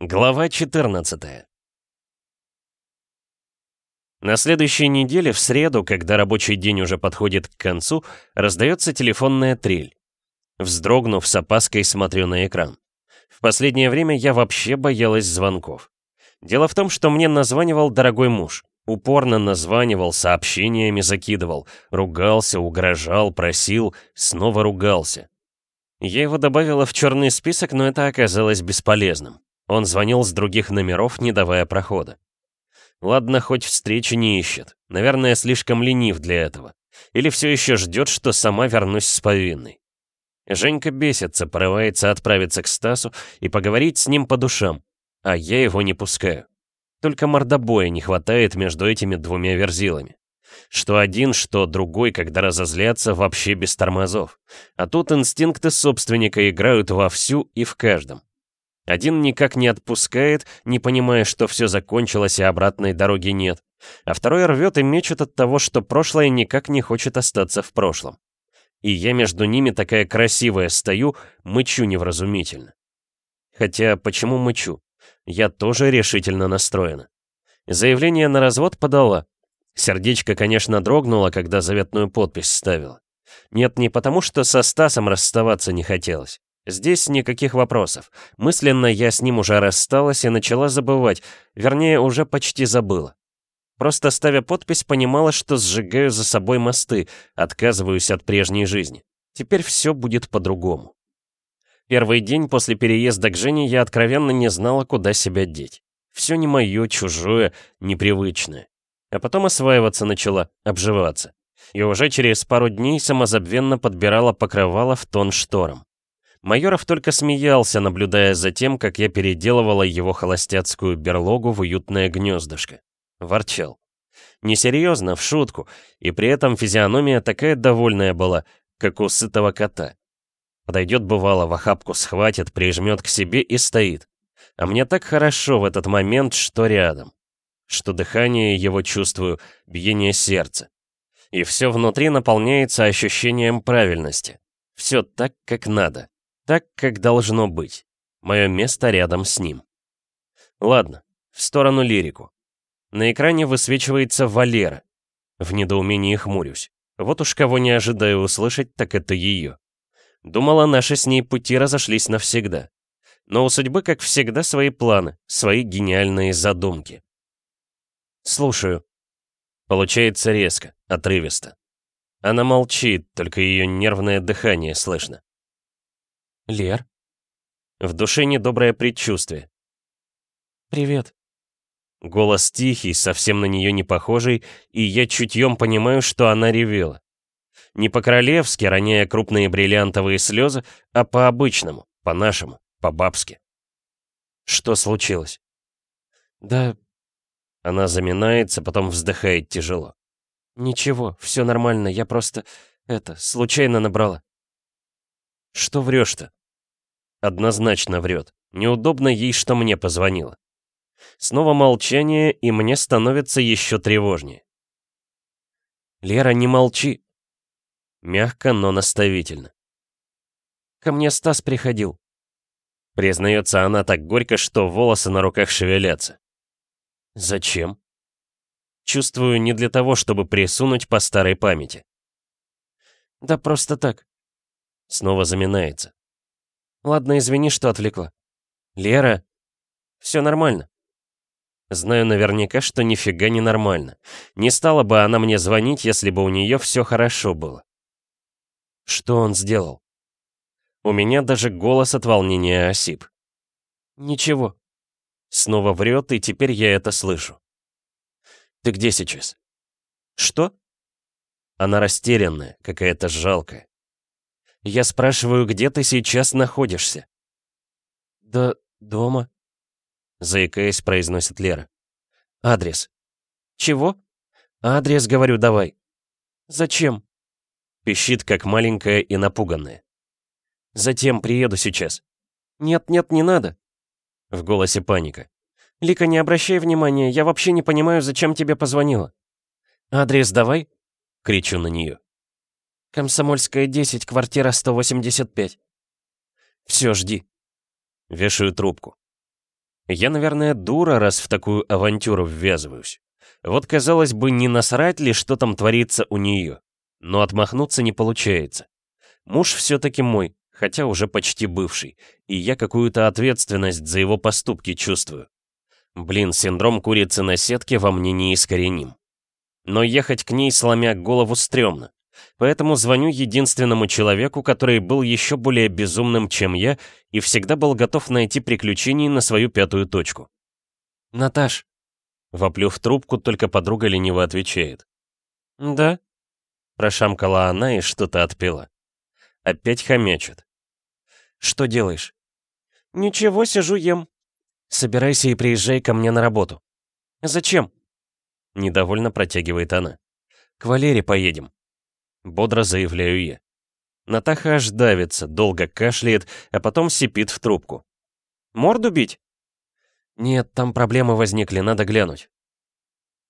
Глава 14 На следующей неделе, в среду, когда рабочий день уже подходит к концу, раздается телефонная трель. Вздрогнув, с опаской смотрю на экран. В последнее время я вообще боялась звонков. Дело в том, что мне названивал дорогой муж. Упорно названивал, сообщениями закидывал, ругался, угрожал, просил, снова ругался. Я его добавила в черный список, но это оказалось бесполезным. Он звонил с других номеров, не давая прохода. Ладно, хоть встречи не ищет. Наверное, слишком ленив для этого. Или все еще ждет, что сама вернусь с повинной. Женька бесится, порывается отправиться к Стасу и поговорить с ним по душам. А я его не пускаю. Только мордобоя не хватает между этими двумя верзилами. Что один, что другой, когда разозлятся, вообще без тормозов. А тут инстинкты собственника играют вовсю и в каждом. Один никак не отпускает, не понимая, что все закончилось и обратной дороги нет. А второй рвет и мечет от того, что прошлое никак не хочет остаться в прошлом. И я между ними такая красивая стою, мычу невразумительно. Хотя, почему мычу? Я тоже решительно настроена. Заявление на развод подала. Сердечко, конечно, дрогнуло, когда заветную подпись ставила. Нет, не потому, что со Стасом расставаться не хотелось. Здесь никаких вопросов. Мысленно я с ним уже рассталась и начала забывать, вернее, уже почти забыла. Просто ставя подпись, понимала, что сжигаю за собой мосты, отказываюсь от прежней жизни. Теперь все будет по-другому. Первый день после переезда к Жене я откровенно не знала, куда себя деть. Все не мое, чужое, непривычное. А потом осваиваться начала, обживаться. И уже через пару дней самозабвенно подбирала покрывало в тон шторам. Майоров только смеялся, наблюдая за тем, как я переделывала его холостяцкую берлогу в уютное гнездышко. Ворчал. Несерьезно, в шутку, и при этом физиономия такая довольная была, как у сытого кота. Подойдет бывало, в охапку схватит, прижмет к себе и стоит. А мне так хорошо в этот момент, что рядом. Что дыхание его чувствую, биение сердца. И все внутри наполняется ощущением правильности. Все так, как надо. Так, как должно быть. Мое место рядом с ним. Ладно, в сторону лирику. На экране высвечивается Валера. В недоумении хмурюсь. Вот уж кого не ожидаю услышать, так это ее. Думала, наши с ней пути разошлись навсегда. Но у судьбы, как всегда, свои планы, свои гениальные задумки. Слушаю. Получается резко, отрывисто. Она молчит, только ее нервное дыхание слышно. «Лер?» В душе недоброе предчувствие. «Привет». Голос тихий, совсем на нее не похожий, и я чутьем понимаю, что она ревела. Не по-королевски, роняя крупные бриллиантовые слезы, а по-обычному, по-нашему, по-бабски. Что случилось? Да... Она заминается, потом вздыхает тяжело. Ничего, все нормально, я просто... Это, случайно набрала. Что врешь-то? Однозначно врет. Неудобно ей, что мне позвонила. Снова молчание, и мне становится еще тревожнее. «Лера, не молчи!» Мягко, но наставительно. «Ко мне Стас приходил». Признается она так горько, что волосы на руках шевелятся. Зачем? Чувствую, не для того, чтобы присунуть по старой памяти. Да просто так. Снова заминается. Ладно, извини, что отвлекла. Лера, все нормально. Знаю наверняка, что нифига не нормально. Не стала бы она мне звонить, если бы у нее все хорошо было. Что он сделал? У меня даже голос от волнения осип. Ничего. Снова врет, и теперь я это слышу. Ты где сейчас? Что? Она растерянная, какая-то жалкая. Я спрашиваю, где ты сейчас находишься? Да дома. Заикаясь, произносит Лера. Адрес. Чего? Адрес, говорю, давай. Зачем? Пищит, как маленькая и напуганная. Затем приеду сейчас. Нет, нет, не надо. В голосе паника. Лика, не обращай внимания, я вообще не понимаю, зачем тебе позвонила. Адрес давай. Кричу на нее. Комсомольская, 10, квартира 185. Все, жди. Вешаю трубку. Я, наверное, дура, раз в такую авантюру ввязываюсь. Вот, казалось бы, не насрать ли, что там творится у нее. Но отмахнуться не получается. Муж все-таки мой, хотя уже почти бывший, и я какую-то ответственность за его поступки чувствую. Блин, синдром курицы на сетке во мне неискореним. Но ехать к ней, сломя голову, стрёмно. Поэтому звоню единственному человеку, который был еще более безумным, чем я, и всегда был готов найти приключений на свою пятую точку. «Наташ». Воплю в трубку, только подруга лениво отвечает. «Да?» Прошамкала она и что-то отпила. Опять хомячит. «Что делаешь?» «Ничего, сижу ем». «Собирайся и приезжай ко мне на работу». «Зачем?» Недовольно протягивает она. «К Валере поедем». Бодро заявляю я. Натаха аж давится, долго кашляет, а потом сипит в трубку. «Морду бить?» «Нет, там проблемы возникли, надо глянуть».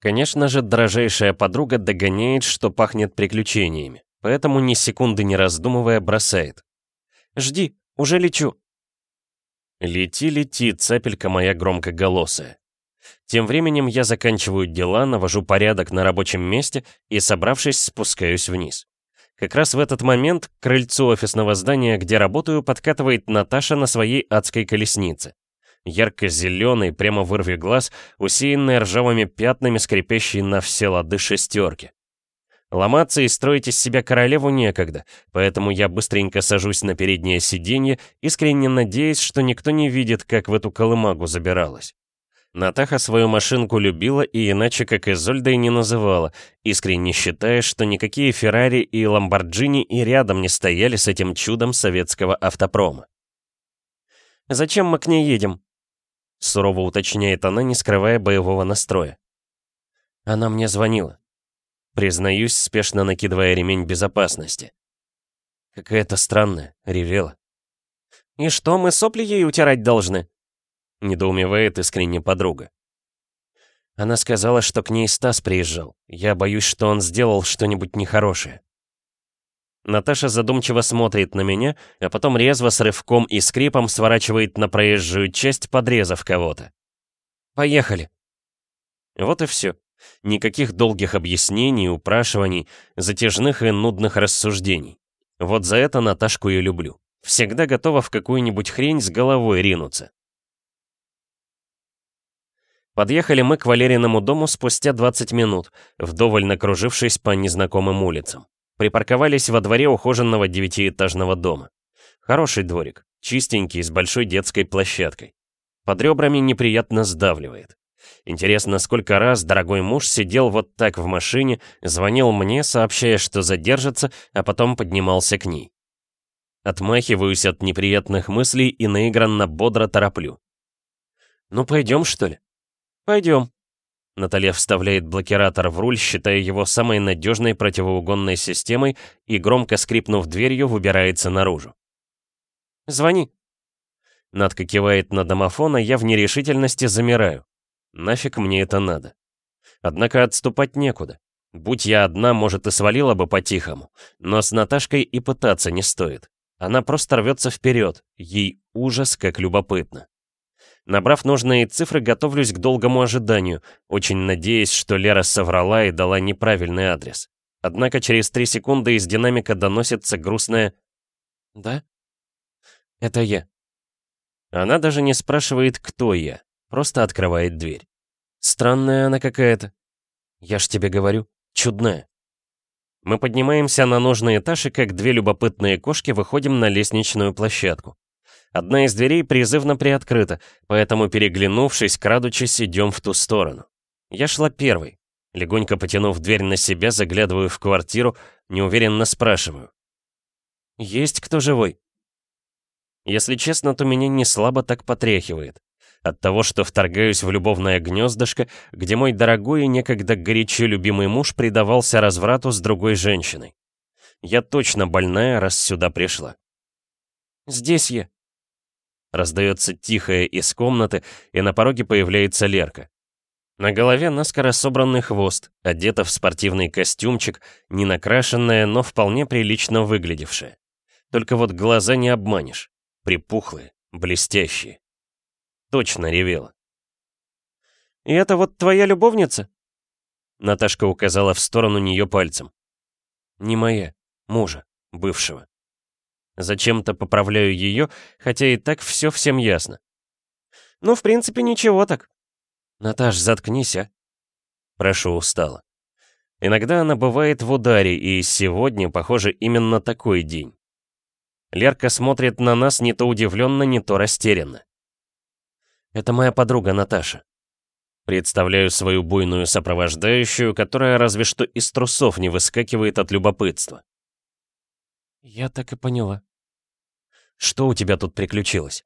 Конечно же, дорожайшая подруга догоняет, что пахнет приключениями, поэтому ни секунды не раздумывая бросает. «Жди, уже лечу». Лети, лети, цапелька моя громкоголосая. Тем временем я заканчиваю дела, навожу порядок на рабочем месте и, собравшись, спускаюсь вниз. Как раз в этот момент к крыльцу офисного здания, где работаю, подкатывает Наташа на своей адской колеснице. Ярко-зеленый, прямо вырви глаз, усеянный ржавыми пятнами, скрипящий на все лады шестерки. Ломаться и строить из себя королеву некогда, поэтому я быстренько сажусь на переднее сиденье, искренне надеясь, что никто не видит, как в эту колымагу забиралась. Натаха свою машинку любила и иначе как Изольдой не называла, искренне считая, что никакие Феррари и Ламборджини и рядом не стояли с этим чудом советского автопрома. «Зачем мы к ней едем?» Сурово уточняет она, не скрывая боевого настроя. Она мне звонила. Признаюсь, спешно накидывая ремень безопасности. Какая-то странная, ревела. «И что, мы сопли ей утирать должны?» Недоумевает искренне подруга. Она сказала, что к ней Стас приезжал. Я боюсь, что он сделал что-нибудь нехорошее. Наташа задумчиво смотрит на меня, а потом резво с рывком и скрипом сворачивает на проезжую часть, подрезав кого-то. «Поехали!» Вот и все. Никаких долгих объяснений, упрашиваний, затяжных и нудных рассуждений. Вот за это Наташку я люблю. Всегда готова в какую-нибудь хрень с головой ринуться. Подъехали мы к Валериному дому спустя 20 минут, вдоволь накружившись по незнакомым улицам. Припарковались во дворе ухоженного девятиэтажного дома. Хороший дворик, чистенький, с большой детской площадкой. Под ребрами неприятно сдавливает. Интересно, сколько раз дорогой муж сидел вот так в машине, звонил мне, сообщая, что задержится, а потом поднимался к ней. Отмахиваюсь от неприятных мыслей и наигранно бодро тороплю. «Ну пойдем, что ли?» «Пойдем». Наталья вставляет блокиратор в руль, считая его самой надежной противоугонной системой и, громко скрипнув дверью, выбирается наружу. «Звони». Надка кивает на домофон, а я в нерешительности замираю. Нафиг мне это надо? Однако отступать некуда. Будь я одна, может, и свалила бы по-тихому. Но с Наташкой и пытаться не стоит. Она просто рвется вперед. Ей ужас, как любопытно. Набрав нужные цифры, готовлюсь к долгому ожиданию, очень надеясь, что Лера соврала и дала неправильный адрес. Однако через три секунды из динамика доносится грустное «Да? Это я». Она даже не спрашивает, кто я, просто открывает дверь. Странная она какая-то. Я ж тебе говорю, чудная. Мы поднимаемся на нужный этаж и как две любопытные кошки выходим на лестничную площадку. Одна из дверей призывно приоткрыта, поэтому, переглянувшись, крадучись, идем в ту сторону. Я шла первой. Легонько потянув дверь на себя, заглядываю в квартиру, неуверенно спрашиваю. «Есть кто живой?» Если честно, то меня не слабо так потряхивает. От того, что вторгаюсь в любовное гнездышко, где мой дорогой и некогда горячо любимый муж предавался разврату с другой женщиной. Я точно больная, раз сюда пришла. «Здесь я», Раздается тихое из комнаты, и на пороге появляется Лерка. На голове наскоро собранный хвост, одета в спортивный костюмчик, не накрашенная, но вполне прилично выглядевшая. Только вот глаза не обманешь. Припухлые, блестящие. точно ревела. «И это вот твоя любовница?» Наташка указала в сторону нее пальцем. «Не моя, мужа, бывшего». Зачем-то поправляю ее, хотя и так все всем ясно. «Ну, в принципе, ничего так». «Наташ, заткнись, а?» Прошу устала. Иногда она бывает в ударе, и сегодня, похоже, именно такой день. Лерка смотрит на нас не то удивленно, не то растерянно. Это моя подруга Наташа. Представляю свою буйную сопровождающую, которая разве что из трусов не выскакивает от любопытства. Я так и поняла. Что у тебя тут приключилось?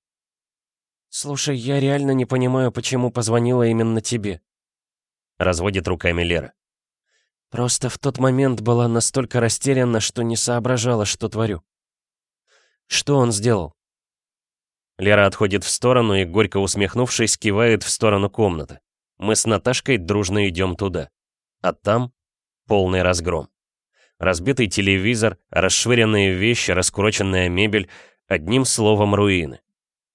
Слушай, я реально не понимаю, почему позвонила именно тебе. Разводит руками Лера. Просто в тот момент была настолько растеряна, что не соображала, что творю. Что он сделал? Лера отходит в сторону и, горько усмехнувшись, кивает в сторону комнаты. Мы с Наташкой дружно идем туда. А там полный разгром. Разбитый телевизор, расшвыренные вещи, раскуроченная мебель, одним словом руины.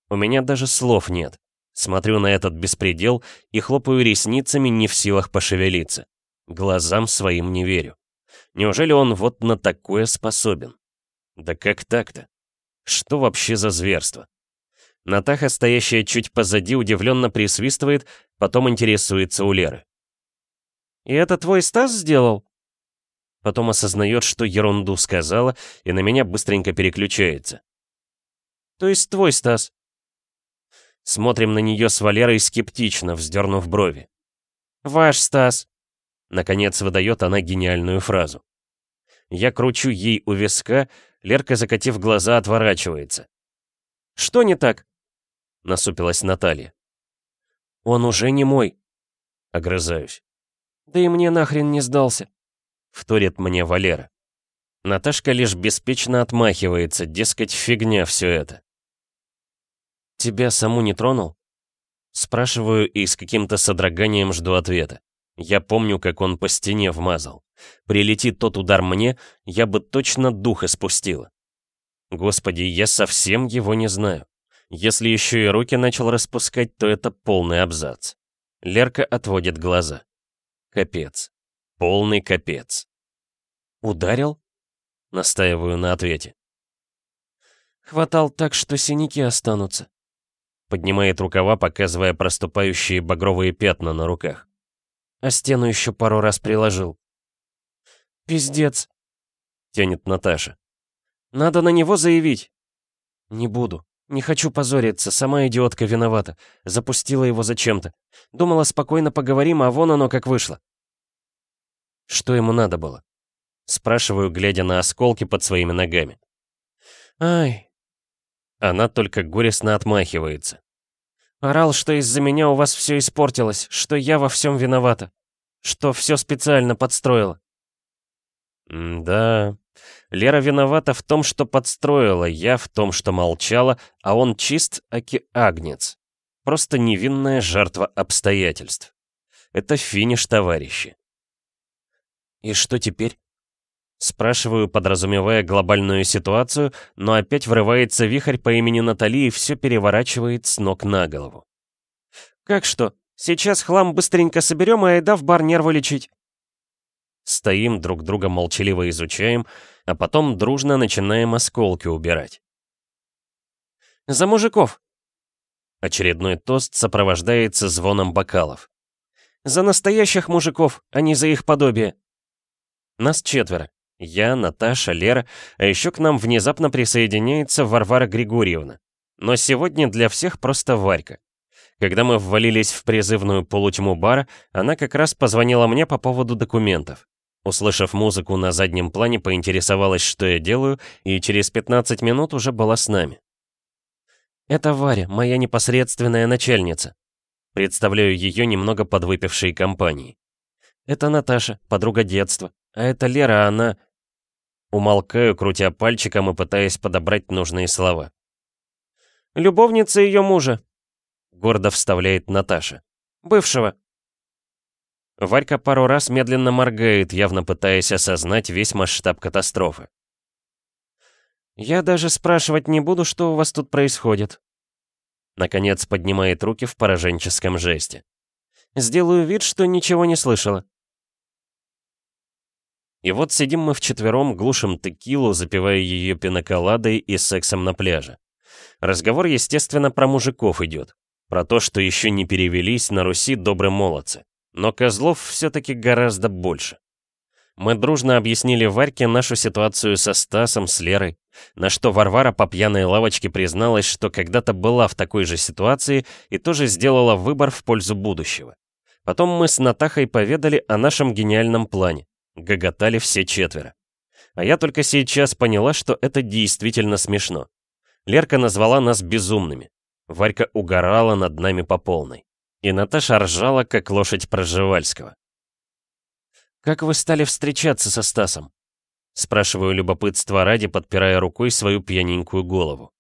У меня даже слов нет. Смотрю на этот беспредел и хлопаю ресницами, не в силах пошевелиться. Глазам своим не верю. Неужели он вот на такое способен? Да как так-то? Что вообще за зверство? Натаха, стоящая чуть позади, удивленно присвистывает, потом интересуется у Леры. «И это твой Стас сделал?» Потом осознает, что ерунду сказала, и на меня быстренько переключается. «То есть твой Стас?» Смотрим на нее с Валерой скептично, вздернув брови. «Ваш Стас!» Наконец выдает она гениальную фразу. Я кручу ей у виска, Лерка, закатив глаза, отворачивается. «Что не так?» — насупилась Наталья. «Он уже не мой», — огрызаюсь. «Да и мне нахрен не сдался», — вторит мне Валера. Наташка лишь беспечно отмахивается, дескать, фигня все это. «Тебя саму не тронул?» Спрашиваю и с каким-то содроганием жду ответа. Я помню, как он по стене вмазал. Прилетит тот удар мне, я бы точно дух испустила. Господи, я совсем его не знаю. Если еще и руки начал распускать, то это полный абзац. Лерка отводит глаза. Капец. Полный капец. «Ударил?» Настаиваю на ответе. «Хватал так, что синяки останутся», поднимает рукава, показывая проступающие багровые пятна на руках а стену еще пару раз приложил. «Пиздец», — тянет Наташа. «Надо на него заявить». «Не буду. Не хочу позориться, сама идиотка виновата. Запустила его зачем-то. Думала, спокойно поговорим, а вон оно как вышло». «Что ему надо было?» Спрашиваю, глядя на осколки под своими ногами. «Ай». Она только горестно отмахивается. Орал, что из-за меня у вас все испортилось, что я во всем виновата, что все специально подстроила. да, Лера виновата в том, что подстроила, я в том, что молчала, а он чист, аки агнец. Просто невинная жертва обстоятельств. Это финиш, товарищи. И что теперь? Спрашиваю, подразумевая глобальную ситуацию, но опять врывается вихрь по имени Натали и все переворачивает с ног на голову. «Как что? Сейчас хлам быстренько соберем, и айда в бар нервы лечить». Стоим, друг друга молчаливо изучаем, а потом дружно начинаем осколки убирать. «За мужиков!» Очередной тост сопровождается звоном бокалов. «За настоящих мужиков, а не за их подобие!» Нас четверо. Я, Наташа, Лера, а еще к нам внезапно присоединяется Варвара Григорьевна. Но сегодня для всех просто Варька. Когда мы ввалились в призывную полутьму бара, она как раз позвонила мне по поводу документов. Услышав музыку на заднем плане, поинтересовалась, что я делаю, и через 15 минут уже была с нами. «Это Варя, моя непосредственная начальница». Представляю ее немного подвыпившей компанией. «Это Наташа, подруга детства. А это Лера, она...» Умолкаю, крутя пальчиком и пытаясь подобрать нужные слова. «Любовница ее мужа», — гордо вставляет Наташа. «Бывшего». Варька пару раз медленно моргает, явно пытаясь осознать весь масштаб катастрофы. «Я даже спрашивать не буду, что у вас тут происходит». Наконец поднимает руки в пораженческом жесте. «Сделаю вид, что ничего не слышала». И вот сидим мы вчетвером, глушим текилу, запивая ее пиноколадой и сексом на пляже. Разговор, естественно, про мужиков идет. Про то, что еще не перевелись на Руси добрые молодцы. Но козлов все-таки гораздо больше. Мы дружно объяснили Варьке нашу ситуацию со Стасом, с Лерой, на что Варвара по пьяной лавочке призналась, что когда-то была в такой же ситуации и тоже сделала выбор в пользу будущего. Потом мы с Натахой поведали о нашем гениальном плане. Гоготали все четверо. А я только сейчас поняла, что это действительно смешно. Лерка назвала нас безумными. Варька угорала над нами по полной. И Наташа ржала, как лошадь Проживальского. «Как вы стали встречаться со Стасом?» Спрашиваю любопытство ради, подпирая рукой свою пьяненькую голову.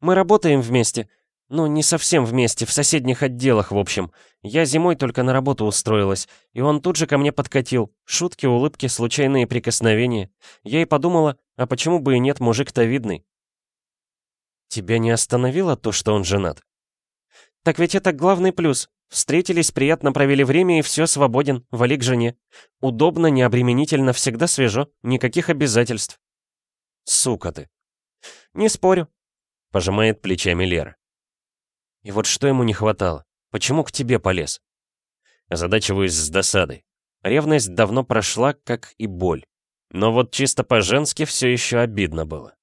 «Мы работаем вместе. Ну, не совсем вместе, в соседних отделах, в общем. Я зимой только на работу устроилась, и он тут же ко мне подкатил. Шутки, улыбки, случайные прикосновения. Я и подумала, а почему бы и нет, мужик-то видный. Тебя не остановило то, что он женат? Так ведь это главный плюс. Встретились, приятно провели время и все, свободен, вали к жене. Удобно, необременительно, всегда свежо, никаких обязательств. Сука ты. Не спорю. Пожимает плечами Лера. И вот что ему не хватало? Почему к тебе полез? Озадачиваюсь с досадой. Ревность давно прошла, как и боль. Но вот чисто по-женски все еще обидно было.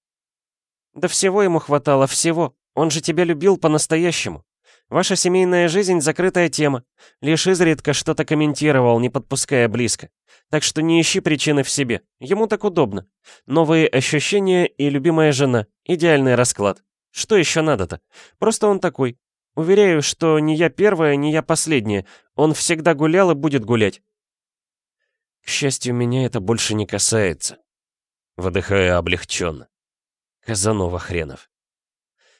Да всего ему хватало, всего. Он же тебя любил по-настоящему. Ваша семейная жизнь — закрытая тема. Лишь изредка что-то комментировал, не подпуская близко. Так что не ищи причины в себе. Ему так удобно. Новые ощущения и любимая жена. Идеальный расклад. Что еще надо-то? Просто он такой. Уверяю, что не я первая, не я последняя. Он всегда гулял и будет гулять. К счастью, меня это больше не касается. Выдыхаю облегченно. Казанова хренов.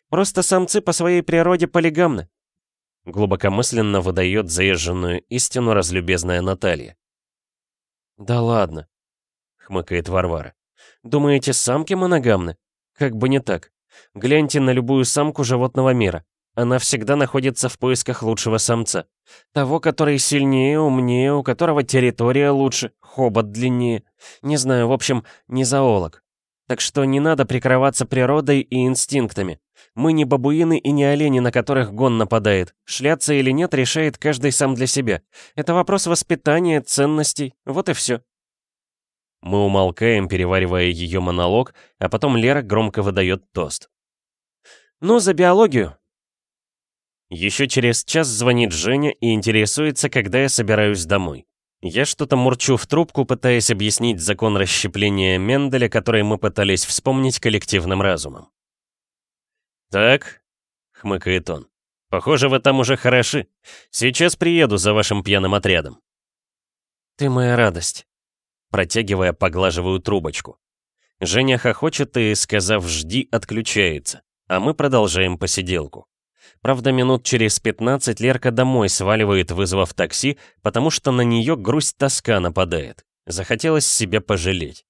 Просто самцы по своей природе полигамны. Глубокомысленно выдает заезженную истину разлюбезная Наталья. «Да ладно», — хмыкает Варвара. «Думаете, самки моногамны? Как бы не так. Гляньте на любую самку животного мира. Она всегда находится в поисках лучшего самца. Того, который сильнее, умнее, у которого территория лучше, хобот длиннее. Не знаю, в общем, не зоолог. Так что не надо прикрываться природой и инстинктами. Мы не бабуины и не олени, на которых гон нападает. Шляться или нет решает каждый сам для себя. Это вопрос воспитания, ценностей, вот и все. Мы умолкаем, переваривая ее монолог, а потом Лера громко выдает тост. «Ну, за биологию!» Еще через час звонит Женя и интересуется, когда я собираюсь домой. Я что-то мурчу в трубку, пытаясь объяснить закон расщепления Менделя, который мы пытались вспомнить коллективным разумом. «Так», — хмыкает он, — «похоже, вы там уже хороши. Сейчас приеду за вашим пьяным отрядом». «Ты моя радость», — протягивая, поглаживаю трубочку. Женя хохочет и, сказав «жди», отключается, а мы продолжаем посиделку. Правда, минут через 15 Лерка домой сваливает, вызвав такси, потому что на нее грусть-тоска нападает. Захотелось себя пожалеть.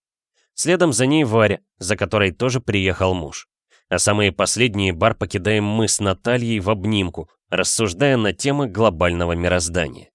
Следом за ней Варя, за которой тоже приехал муж. А самые последние бар покидаем мы с Натальей в обнимку, рассуждая на темы глобального мироздания.